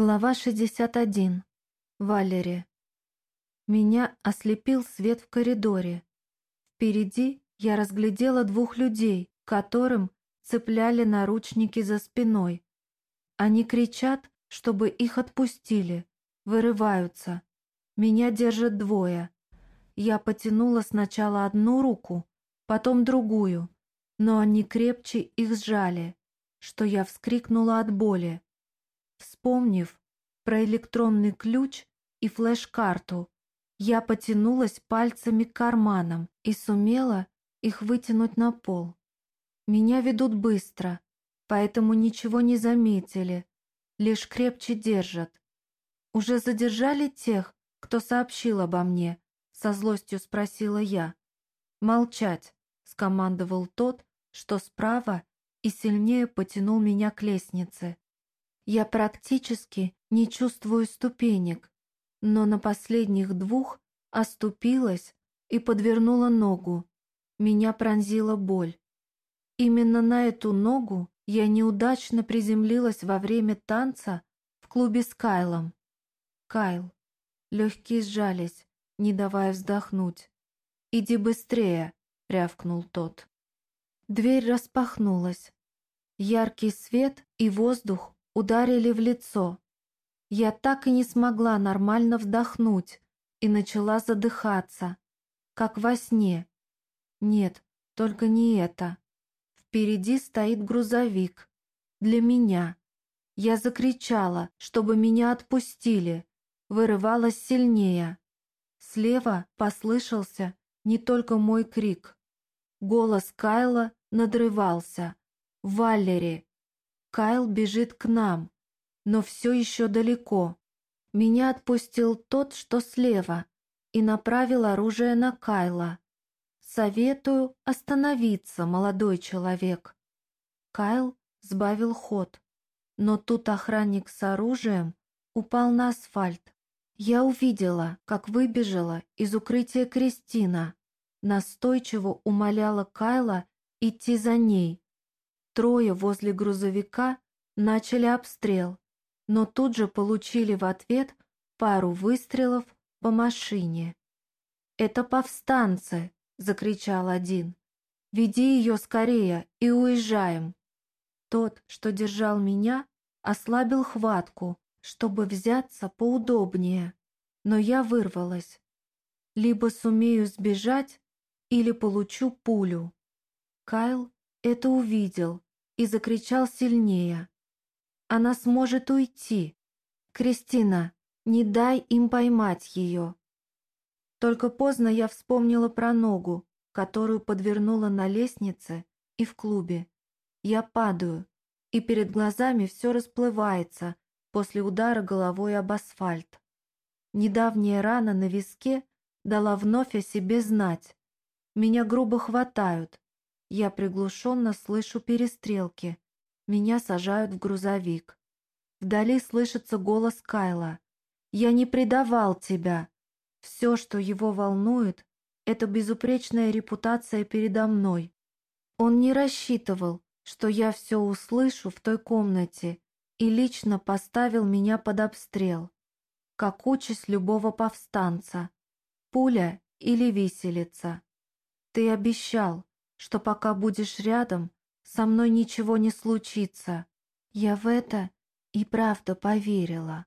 Глава 61. Валери. Меня ослепил свет в коридоре. Впереди я разглядела двух людей, которым цепляли наручники за спиной. Они кричат, чтобы их отпустили, вырываются. Меня держат двое. Я потянула сначала одну руку, потом другую, но они крепче их сжали, что я вскрикнула от боли. Вспомнив про электронный ключ и флеш-карту, я потянулась пальцами к карманам и сумела их вытянуть на пол. Меня ведут быстро, поэтому ничего не заметили, лишь крепче держат. «Уже задержали тех, кто сообщил обо мне?» — со злостью спросила я. «Молчать», — скомандовал тот, что справа, и сильнее потянул меня к лестнице. Я практически не чувствую ступенек, но на последних двух оступилась и подвернула ногу. Меня пронзила боль. Именно на эту ногу я неудачно приземлилась во время танца в клубе с Кайлом. Кайл. Легкие сжались, не давая вздохнуть. «Иди быстрее», — рявкнул тот. Дверь распахнулась. Яркий свет и воздух ударили в лицо. Я так и не смогла нормально вдохнуть и начала задыхаться, как во сне. Нет, только не это. Впереди стоит грузовик. Для меня. Я закричала, чтобы меня отпустили. Вырывалась сильнее. Слева послышался не только мой крик. Голос Кайла надрывался. «Валери!» Кайл бежит к нам, но все еще далеко. Меня отпустил тот, что слева, и направил оружие на Кайла. «Советую остановиться, молодой человек». Кайл сбавил ход, но тут охранник с оружием упал на асфальт. Я увидела, как выбежала из укрытия Кристина, настойчиво умоляла Кайла идти за ней, Трое возле грузовика начали обстрел, но тут же получили в ответ пару выстрелов по машине. «Это повстанцы!» — закричал один. «Веди ее скорее и уезжаем!» Тот, что держал меня, ослабил хватку, чтобы взяться поудобнее, но я вырвалась. Либо сумею сбежать, или получу пулю. Кайл это увидел и закричал сильнее. «Она сможет уйти! Кристина, не дай им поймать ее!» Только поздно я вспомнила про ногу, которую подвернула на лестнице и в клубе. Я падаю, и перед глазами все расплывается после удара головой об асфальт. Недавняя рана на виске дала вновь о себе знать. Меня грубо хватают, я приглушенно слышу перестрелки. Меня сажают в грузовик. Вдали слышится голос Кайла. «Я не предавал тебя!» Все, что его волнует, это безупречная репутация передо мной. Он не рассчитывал, что я все услышу в той комнате и лично поставил меня под обстрел, как участь любого повстанца. Пуля или виселица. Ты обещал, что пока будешь рядом, со мной ничего не случится. Я в это и правда поверила.